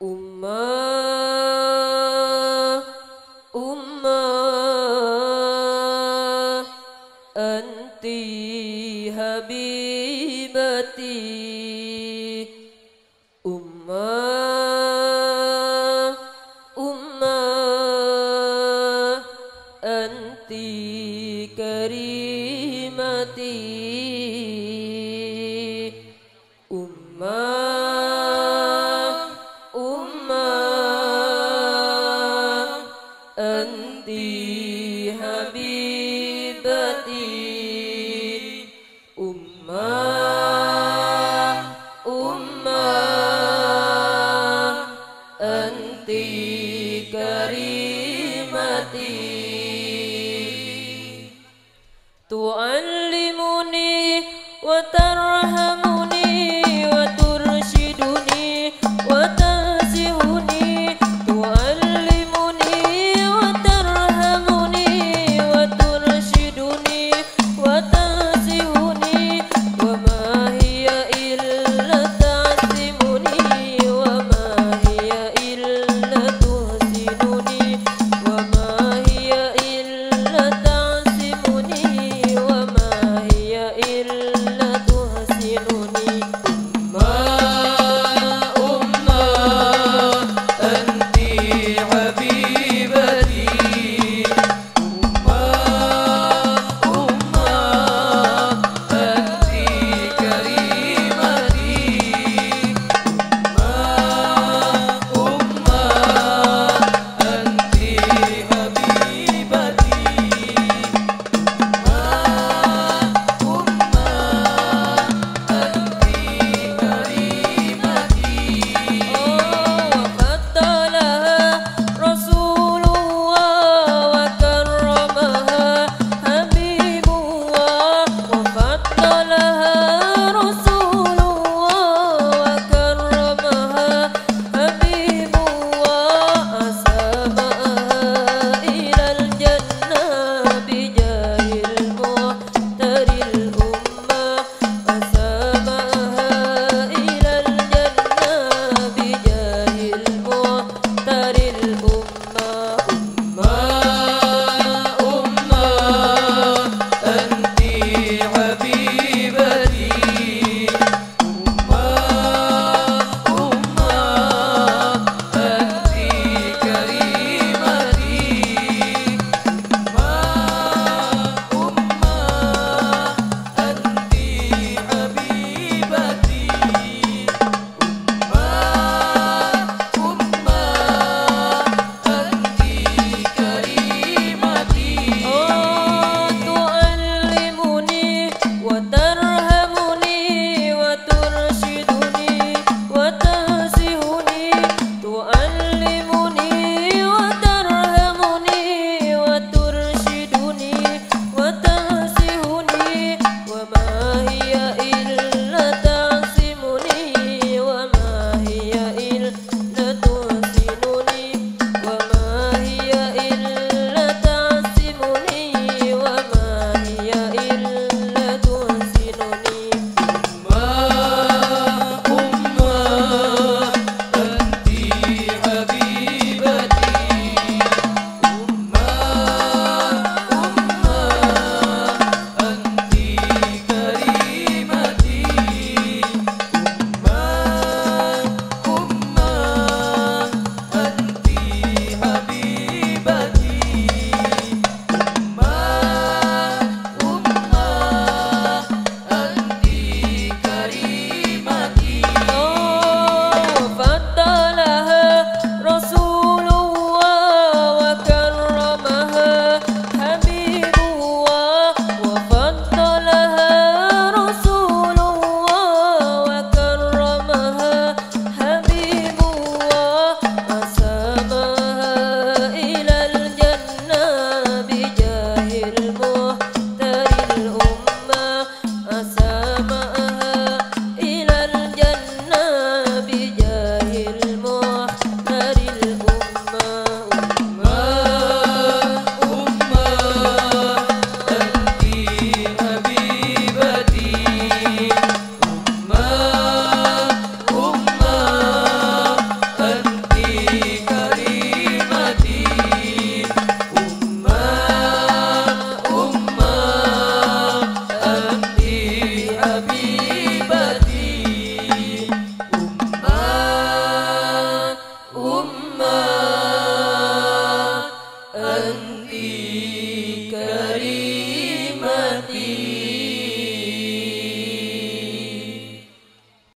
Ummah, Ummah, Anti Habibati, Ummah, Ummah, Anti أمة أمة नहीं